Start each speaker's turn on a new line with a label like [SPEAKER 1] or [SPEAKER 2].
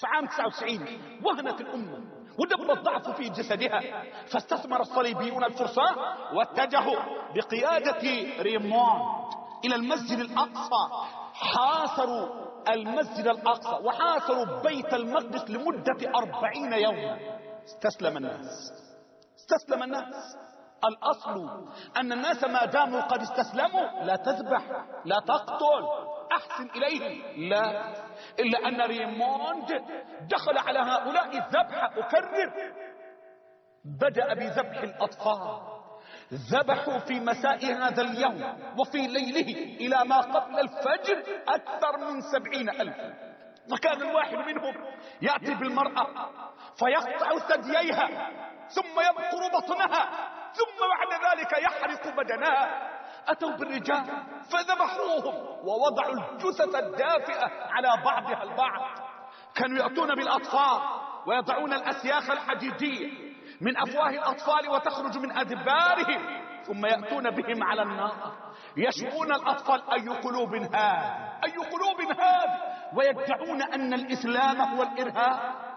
[SPEAKER 1] في عام 99 وهنت الأمة ودب الضعف في جسدها فاستثمر الصليبيون الفرصة واتجهوا بقيادة ريموند إلى المسجد الأقصى. حاصروا المسجد الأقصى وحاصروا بيت المقدس لمدة أربعين يوما. استسلم الناس. استسلم الناس. الأصل أن الناس ما داموا قد استسلموا لا تذبح لا تقتل. أحسن إليهم. لا. إلا أن ريموند دخل على هؤلاء الذبح أكرر. بدأ بذبح الأطفال. ذبحوا في مساء هذا اليوم وفي ليله إلى ما قبل الفجر أكثر من سبعين ألف. وكان الواحد منهم يأتي بالمرأة فيقطع ثدييها ثم يبقر بطنها ثم بعد ذلك يحرق بدنها. أتوا بالرجال فذبحوهم ووضعوا الجثث الدافئة على بعضها البعض. كانوا يأتون بالأطفال ويضعون الأسياخ الحديدية من أفواه الأطفال وتخرج من أدبارهم ثم يأتون بهم على النار. يشبون الأطفال أي قلوب هذه أي قلوب هذه ويدعون أن الإسلام هو الإرهاب.